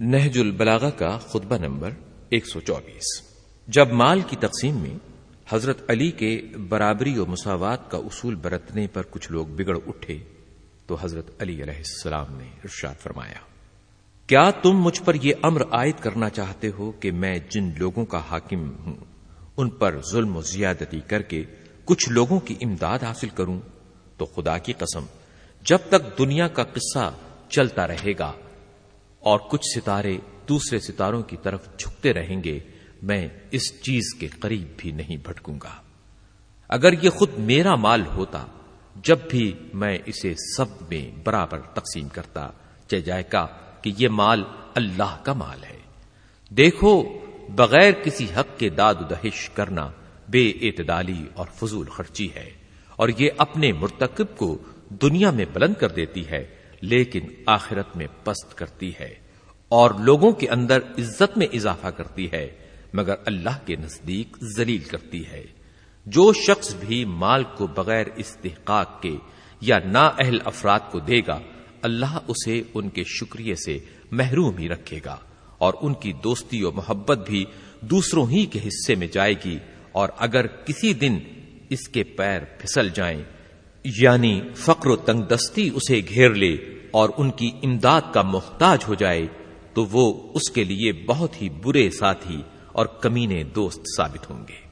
نہج البلاغہ کا خطبہ نمبر 124 جب مال کی تقسیم میں حضرت علی کے برابری و مساوات کا اصول برتنے پر کچھ لوگ بگڑ اٹھے تو حضرت علی علیہ السلام نے ارشاد فرمایا، کیا تم مجھ پر یہ امر عائد کرنا چاہتے ہو کہ میں جن لوگوں کا حاکم ہوں، ان پر ظلم و زیادتی کر کے کچھ لوگوں کی امداد حاصل کروں؟ تو خدا کی قسم، جب تک دنیا کا قصہ چلتا رہے گا اور کچھ ستارے دوسرے ستاروں کی طرف جھکتے رہیں گے، میں اس چیز کے قریب بھی نہیں بھٹکوں گا۔ اگر یہ خود میرا مال ہوتا، جب بھی میں اسے سب میں برابر تقسیم کرتا، چہ جائے کا کہ یہ مال اللہ کا مال ہے۔ دیکھو، بغیر کسی حق کے داد دہش کرنا بے اعتدالی اور فضول خرچی ہے، اور یہ اپنے مرتکب کو دنیا میں بلند کر دیتی ہے۔ لیکن آخرت میں پست کرتی ہے اور لوگوں کے اندر عزت میں اضافہ کرتی ہے، مگر اللہ کے نزدیک ذلیل کرتی ہے۔ جو شخص بھی مال کو بغیر استحقاق کے یا نا اہل افراد کو دے گا، اللہ اسے ان کے شکریہ سے محروم ہی رکھے گا اور ان کی دوستی و محبت بھی دوسروں ہی کے حصے میں جائے گی اور اگر کسی دن اس کے پیر پھسل جائیں یعنی فقر و تنگ دستی اسے گھیر لے اور ان کی امداد کا محتاج ہو جائے، تو وہ اس کے لیے بہت ہی برے ساتھی اور کمینے دوست ثابت ہوں گے۔